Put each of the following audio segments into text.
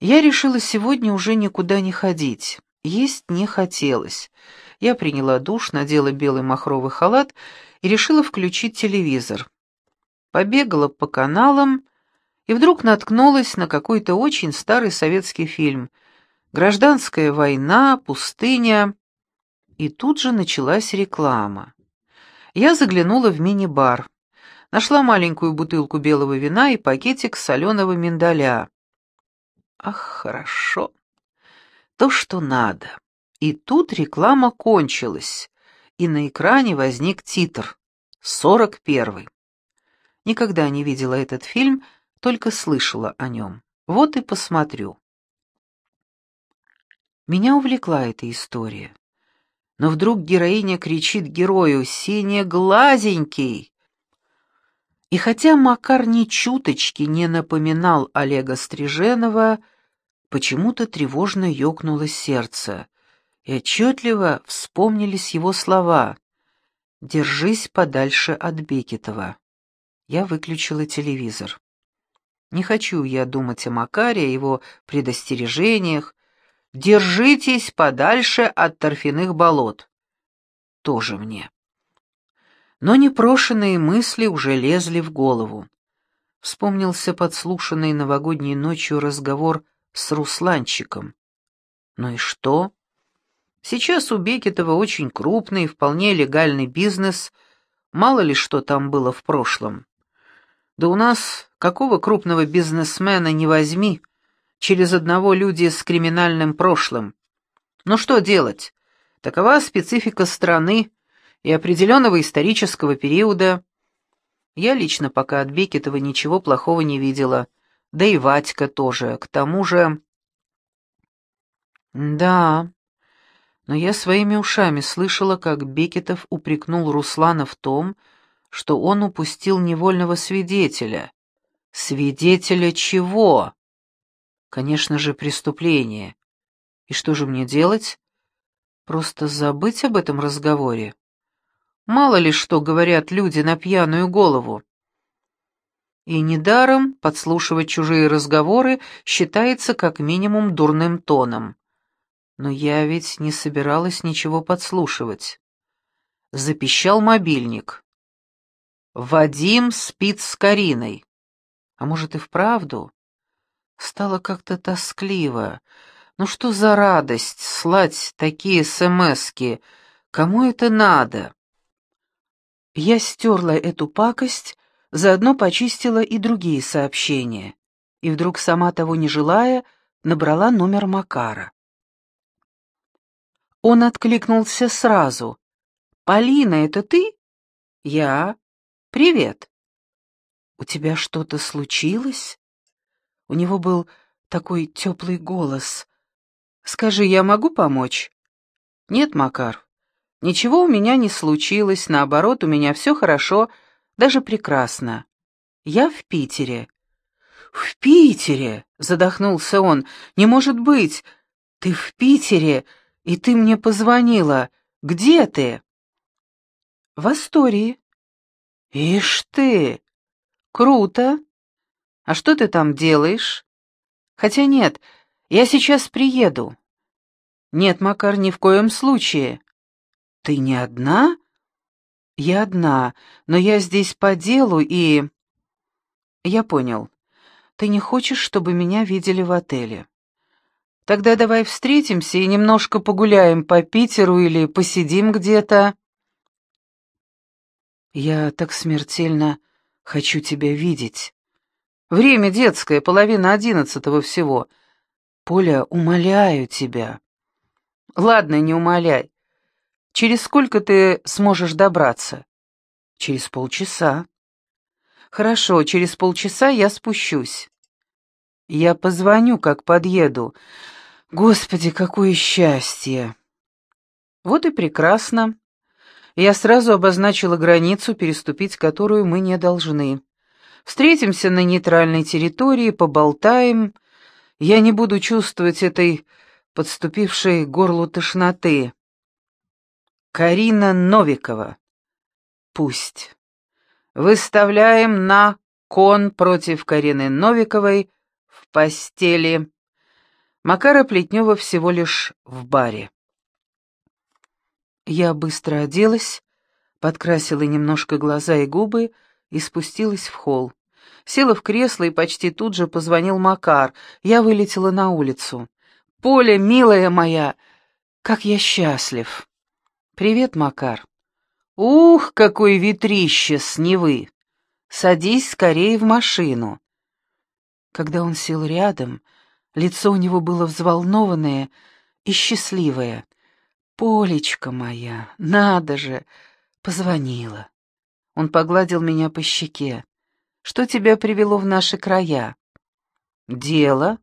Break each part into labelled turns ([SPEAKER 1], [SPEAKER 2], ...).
[SPEAKER 1] Я решила сегодня уже никуда не ходить. Есть не хотелось. Я приняла душ, надела белый махровый халат и решила включить телевизор. Побегала по каналам и вдруг наткнулась на какой-то очень старый советский фильм. Гражданская война, пустыня. И тут же началась реклама. Я заглянула в мини-бар. Нашла маленькую бутылку белого вина и пакетик соленого миндаля. Ах, хорошо. То, что надо. И тут реклама кончилась, и на экране возник титр «Сорок первый». Никогда не видела этот фильм, только слышала о нем. Вот и посмотрю. Меня увлекла эта история. Но вдруг героиня кричит герою «Синеглазенький!» И хотя Макар ни чуточки не напоминал Олега Стриженова, почему-то тревожно ёкнуло сердце, и отчетливо вспомнились его слова «Держись подальше от Бекетова». Я выключила телевизор. Не хочу я думать о Макаре, его предостережениях. Держитесь подальше от торфяных болот. Тоже мне. Но непрошенные мысли уже лезли в голову. Вспомнился подслушанный новогодней ночью разговор с Русланчиком. Ну и что? Сейчас у Бекетова очень крупный, вполне легальный бизнес, мало ли что там было в прошлом. Да у нас какого крупного бизнесмена не возьми, через одного люди с криминальным прошлым. Ну что делать? Такова специфика страны, и определенного исторического периода. Я лично пока от Бекетова ничего плохого не видела, да и Ватька тоже, к тому же... Да, но я своими ушами слышала, как Бекетов упрекнул Руслана в том, что он упустил невольного свидетеля. Свидетеля чего? Конечно же, преступления. И что же мне делать? Просто забыть об этом разговоре? Мало ли что говорят люди на пьяную голову. И недаром подслушивать чужие разговоры считается как минимум дурным тоном. Но я ведь не собиралась ничего подслушивать. Запищал мобильник. «Вадим спит с Кариной». А может и вправду? Стало как-то тоскливо. Ну что за радость слать такие смски? Кому это надо? Я стерла эту пакость, заодно почистила и другие сообщения. И вдруг, сама того не желая, набрала номер Макара. Он откликнулся сразу. «Полина, это ты?» «Я. Привет». «У тебя что-то случилось?» У него был такой теплый голос. «Скажи, я могу помочь?» «Нет, Макар, Ничего у меня не случилось, наоборот, у меня все хорошо, даже прекрасно. Я в Питере. В Питере, задохнулся он. Не может быть. Ты в Питере, и ты мне позвонила. Где ты? В Астории. Ишь ты. Круто. А что ты там делаешь? Хотя нет, я сейчас приеду. Нет, Макар, ни в коем случае. «Ты не одна?» «Я одна, но я здесь по делу и...» «Я понял. Ты не хочешь, чтобы меня видели в отеле. Тогда давай встретимся и немножко погуляем по Питеру или посидим где-то». «Я так смертельно хочу тебя видеть. Время детское, половина одиннадцатого всего. Поля, умоляю тебя». «Ладно, не умоляй. Через сколько ты сможешь добраться? Через полчаса. Хорошо, через полчаса я спущусь. Я позвоню, как подъеду. Господи, какое счастье! Вот и прекрасно. Я сразу обозначила границу, переступить которую мы не должны. Встретимся на нейтральной территории, поболтаем. Я не буду чувствовать этой подступившей к горлу тошноты. Карина Новикова. Пусть. Выставляем на кон против Карины Новиковой в постели. Макара Плетнева всего лишь в баре. Я быстро оделась, подкрасила немножко глаза и губы и спустилась в холл. Села в кресло и почти тут же позвонил Макар. Я вылетела на улицу. «Поля, милая моя, как я счастлив!» «Привет, Макар!» «Ух, какое ветрище с Невы! Садись скорее в машину!» Когда он сел рядом, лицо у него было взволнованное и счастливое. «Полечка моя, надо же!» Позвонила. Он погладил меня по щеке. «Что тебя привело в наши края?» «Дело.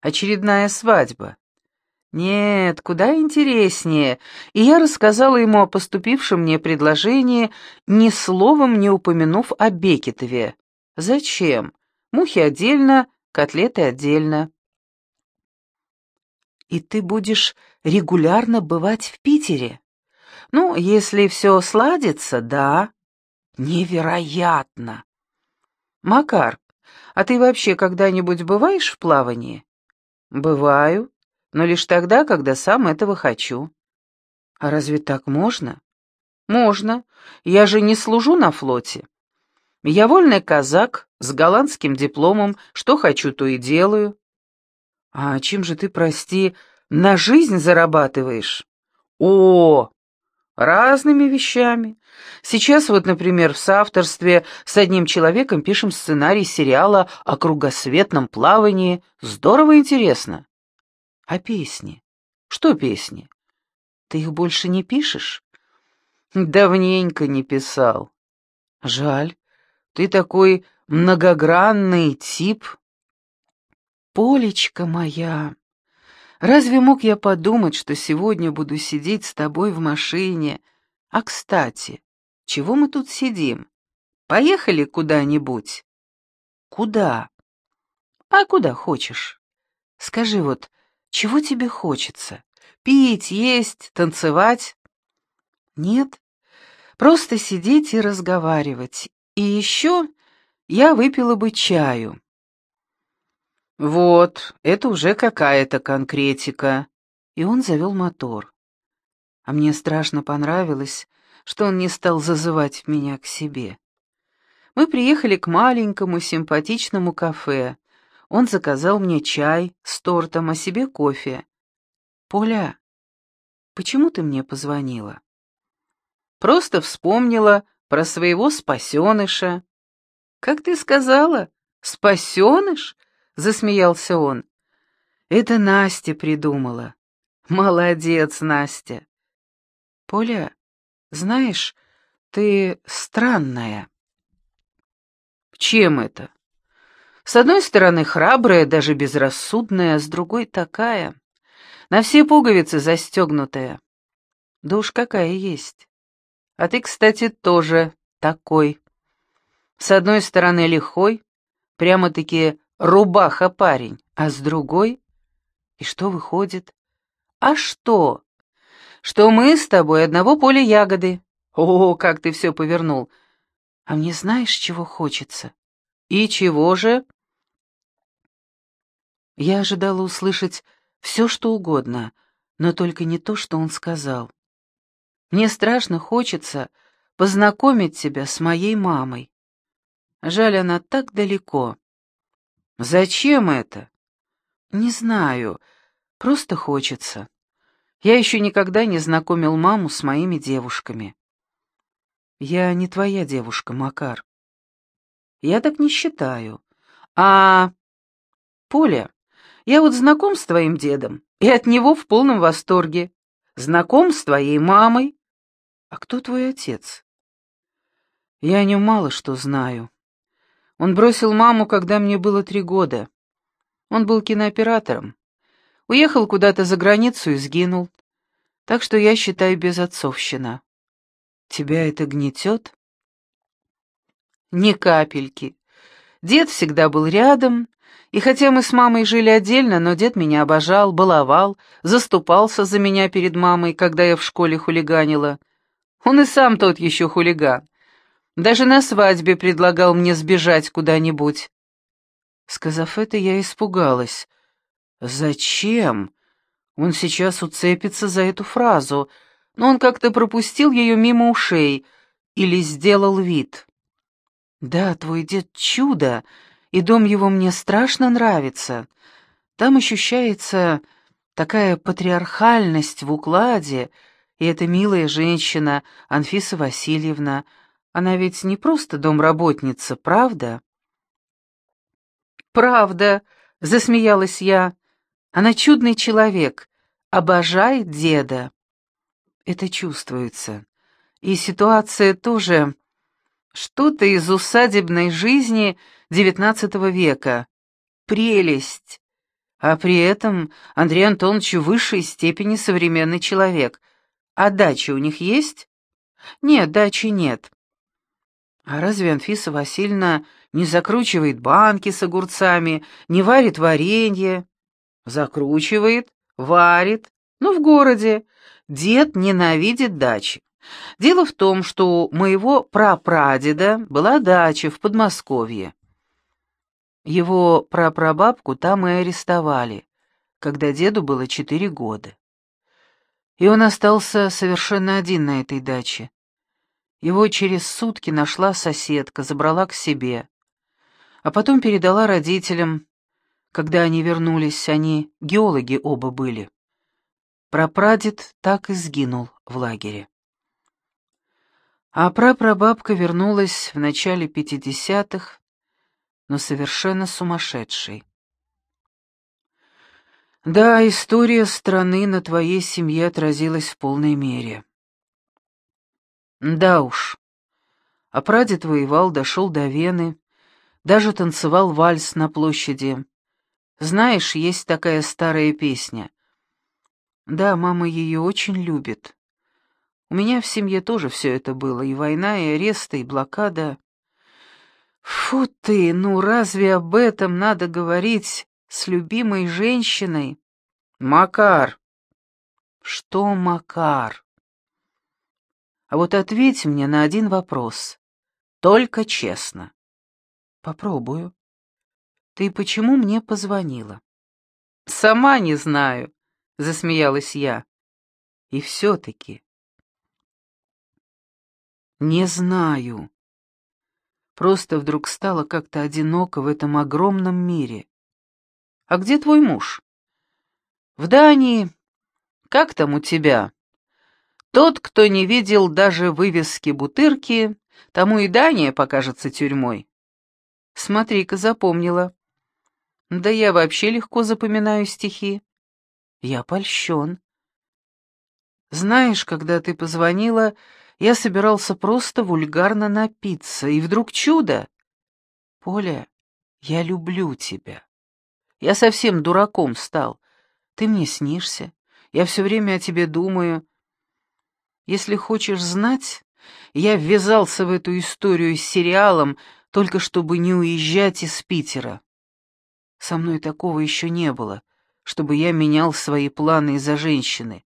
[SPEAKER 1] Очередная свадьба». «Нет, куда интереснее». И я рассказала ему о поступившем мне предложении, ни словом не упомянув о Бекетове. «Зачем? Мухи отдельно, котлеты отдельно». «И ты будешь регулярно бывать в Питере?» Ну, если все сладится, да. Невероятно. Макар, а ты вообще когда-нибудь бываешь в плавании? Бываю, но лишь тогда, когда сам этого хочу. А разве так можно? Можно. Я же не служу на флоте. Я вольный казак с голландским дипломом, что хочу, то и делаю. А чем же ты, прости, на жизнь зарабатываешь? О, Разными вещами. Сейчас вот, например, в соавторстве с одним человеком пишем сценарий сериала о кругосветном плавании. Здорово интересно. А песни? Что песни? Ты их больше не пишешь? Давненько не писал. Жаль. Ты такой многогранный тип. Полечка моя, Разве мог я подумать, что сегодня буду сидеть с тобой в машине? А, кстати, чего мы тут сидим? Поехали куда-нибудь? Куда? А куда хочешь? Скажи вот, чего тебе хочется? Пить, есть, танцевать? Нет, просто сидеть и разговаривать. И еще я выпила бы чаю. «Вот, это уже какая-то конкретика». И он завел мотор. А мне страшно понравилось, что он не стал зазывать меня к себе. Мы приехали к маленькому симпатичному кафе. Он заказал мне чай с тортом, а себе кофе. «Поля, почему ты мне позвонила?» «Просто вспомнила про своего спасеныша». «Как ты сказала? Спасеныш?» — засмеялся он. «Это Настя придумала. Молодец, Настя!» «Поля, знаешь, ты странная». «Чем это?» «С одной стороны, храбрая, даже безрассудная, с другой такая. На все пуговицы застегнутая. Да уж какая есть. А ты, кстати, тоже такой. С одной стороны, лихой, прямо-таки рубаха парень, а с другой... И что выходит? А что? Что мы с тобой одного поля ягоды. О, как ты все повернул. А мне знаешь, чего хочется? И чего же? Я ожидала услышать все, что угодно, но только не то, что он сказал. Мне страшно хочется познакомить тебя с моей мамой. Жаль, она так далеко. «Зачем это?» «Не знаю. Просто хочется. Я еще никогда не знакомил маму с моими девушками». «Я не твоя девушка, Макар». «Я так не считаю. А...» «Поля, я вот знаком с твоим дедом, и от него в полном восторге. Знаком с твоей мамой. А кто твой отец?» «Я о нем мало что знаю. Он бросил маму, когда мне было три года. Он был кинооператором. Уехал куда-то за границу и сгинул. Так что я считаю безотцовщина. Тебя это гнетет? Ни капельки. Дед всегда был рядом, и хотя мы с мамой жили отдельно, но дед меня обожал, баловал, заступался за меня перед мамой, когда я в школе хулиганила. Он и сам тот еще хулиган. Даже на свадьбе предлагал мне сбежать куда-нибудь. Сказав это, я испугалась. Зачем? Он сейчас уцепится за эту фразу, но он как-то пропустил ее мимо ушей или сделал вид. Да, твой дед чудо, и дом его мне страшно нравится. Там ощущается такая патриархальность в укладе, и эта милая женщина, Анфиса Васильевна, она ведь не просто домработница, правда? «Правда», — засмеялась я. «Она чудный человек, обожает деда». Это чувствуется. И ситуация тоже что-то из усадебной жизни XIX века. Прелесть. А при этом Андрей Антонович в высшей степени современный человек. А дача у них есть? Нет, дачи нет. А разве Анфиса Васильевна не закручивает банки с огурцами, не варит варенье? Закручивает, варит, но в городе. Дед ненавидит дачи. Дело в том, что у моего прапрадеда была дача в Подмосковье. Его прапрабабку там и арестовали, когда деду было четыре года. И он остался совершенно один на этой даче. Его через сутки нашла соседка, забрала к себе, а потом передала родителям. Когда они вернулись, они геологи оба были. Прапрадед так и сгинул в лагере. А прапрабабка вернулась в начале пятидесятых, но совершенно сумасшедшей. Да, история страны на твоей семье отразилась в полной мере. Да уж. А прадед воевал, дошел до Вены, даже танцевал вальс на площади. Знаешь, есть такая старая песня. Да, мама ее очень любит. У меня в семье тоже все это было, и война, и аресты, и блокада. Фу ты, ну разве об этом надо говорить с любимой женщиной? Макар. Что Макар? А вот ответь мне на один вопрос. Только честно. Попробую. Ты почему мне позвонила? Сама не знаю, засмеялась я. И все-таки. Не знаю. Просто вдруг стало как-то одиноко в этом огромном мире. А где твой муж? В Дании. Как там у тебя? Тот, кто не видел даже вывески Бутырки, тому и Дания покажется тюрьмой. Смотри-ка, запомнила. Да я вообще легко запоминаю стихи. Я польщен. Знаешь, когда ты позвонила, я собирался просто вульгарно напиться, и вдруг чудо. Поля, я люблю тебя. Я совсем дураком стал. Ты мне снишься. Я все время о тебе думаю. Если хочешь знать, я ввязался в эту историю с сериалом, только чтобы не уезжать из Питера. Со мной такого еще не было, чтобы я менял свои планы из-за женщины.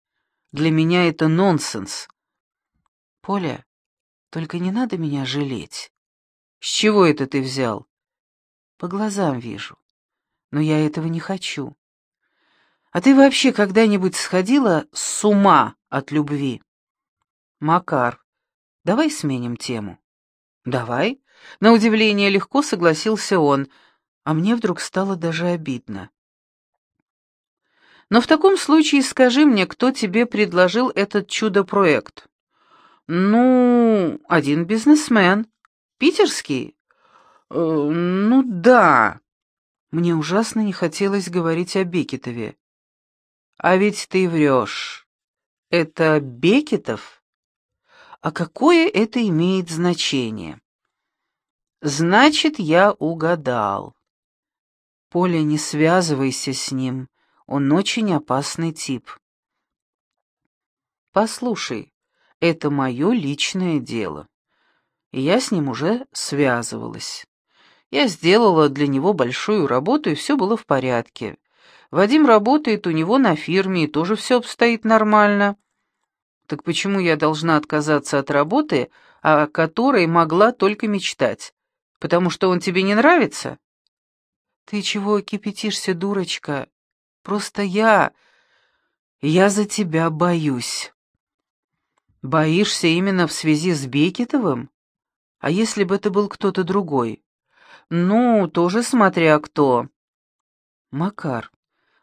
[SPEAKER 1] Для меня это нонсенс. Поля, только не надо меня жалеть. С чего это ты взял? По глазам вижу. Но я этого не хочу. А ты вообще когда-нибудь сходила с ума от любви? «Макар, давай сменим тему». «Давай». На удивление легко согласился он, а мне вдруг стало даже обидно. «Но в таком случае скажи мне, кто тебе предложил этот чудо-проект?» «Ну, один бизнесмен. Питерский?» э, «Ну да». Мне ужасно не хотелось говорить о Бекетове. «А ведь ты врешь. Это Бекетов?» А какое это имеет значение? Значит, я угадал. Поля, не связывайся с ним, он очень опасный тип. Послушай, это мое личное дело. И я с ним уже связывалась. Я сделала для него большую работу, и все было в порядке. Вадим работает у него на фирме, и тоже все обстоит нормально. Так почему я должна отказаться от работы, о которой могла только мечтать? Потому что он тебе не нравится? Ты чего кипятишься, дурочка? просто я... Я за тебя боюсь». «Боишься именно в связи с Бекетовым? А если бы это был кто-то другой?» «Ну, тоже смотря кто». «Макар,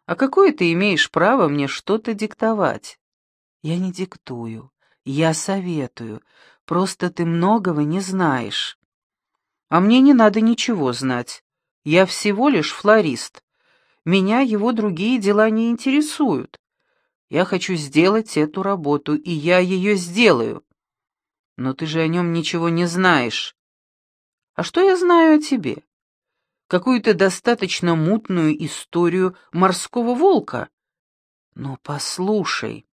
[SPEAKER 1] а какое ты имеешь право мне что-то диктовать?» «Я не диктую, я советую, просто ты многого не знаешь». «А мне не надо ничего знать. Я всего лишь флорист. Меня его другие дела не интересуют. Я хочу сделать эту работу, и я ее сделаю. Но ты же о нем ничего не знаешь. А что я знаю о тебе? какую-то достаточно мутную историю морского волка. Но послушай.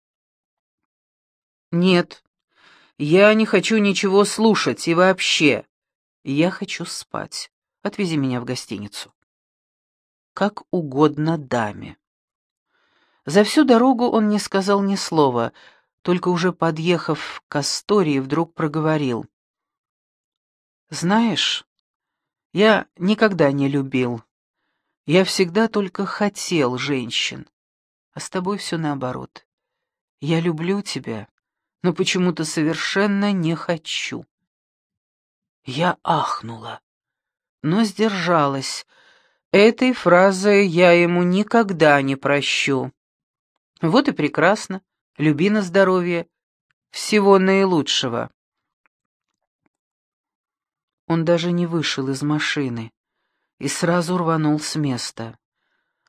[SPEAKER 1] Нет, я не хочу ничего слушать и вообще. Я хочу спать. Отвези меня в гостиницу. Как угодно даме. За всю дорогу он не сказал ни слова, только уже подъехав к Астории, вдруг проговорил. «Знаешь, я никогда не любил. Я всегда только хотел женщин. А с тобой все наоборот. Я люблю тебя, но почему-то совершенно не хочу. Я ахнула, но сдержалась. Этой фразой я ему никогда не прощу. Вот и прекрасно. Люби на здоровье. Всего наилучшего. Он даже не вышел из машины и сразу рванул с места.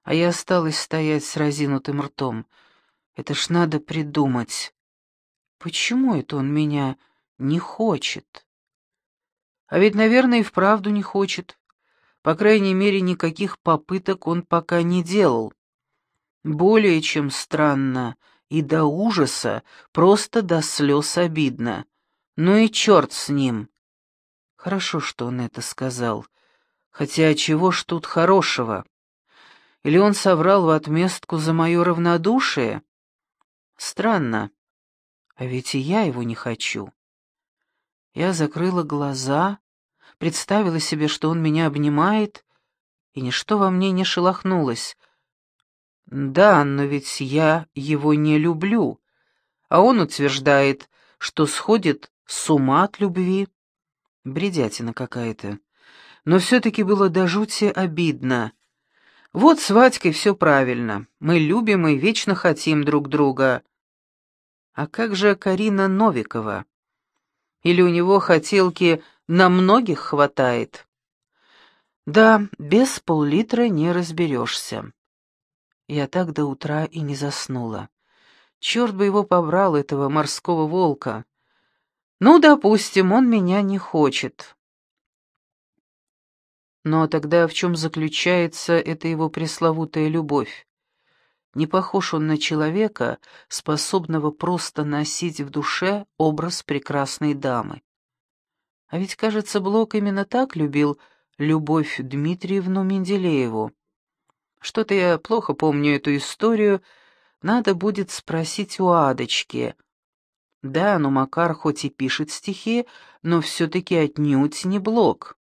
[SPEAKER 1] А я осталась стоять с разинутым ртом. Это ж надо придумать. Почему это он меня не хочет? А ведь, наверное, и вправду не хочет. По крайней мере, никаких попыток он пока не делал. Более чем странно и до ужаса, просто до слез обидно. Ну и черт с ним. Хорошо, что он это сказал. Хотя чего ж тут хорошего? Или он соврал в отместку за мое равнодушие? Странно. А ведь и я его не хочу. Я закрыла глаза, представила себе, что он меня обнимает, и ничто во мне не шелохнулось. Да, но ведь я его не люблю, а он утверждает, что сходит с ума от любви. Бредятина какая-то. Но все-таки было до жути обидно. Вот с Вадькой все правильно. Мы любим и вечно хотим друг друга. А как же Карина Новикова? Или у него хотелки на многих хватает? Да, без пол-литра не разберешься. Я так до утра и не заснула. Черт бы его побрал, этого морского волка. Ну, допустим, он меня не хочет. Но тогда в чем заключается эта его пресловутая любовь? Не похож он на человека, способного просто носить в душе образ прекрасной дамы. А ведь, кажется, Блок именно так любил Любовь Дмитриевну Менделееву. Что-то я плохо помню эту историю, надо будет спросить у Адочки — да, но Макар хоть и пишет стихи, но все-таки отнюдь не Блок.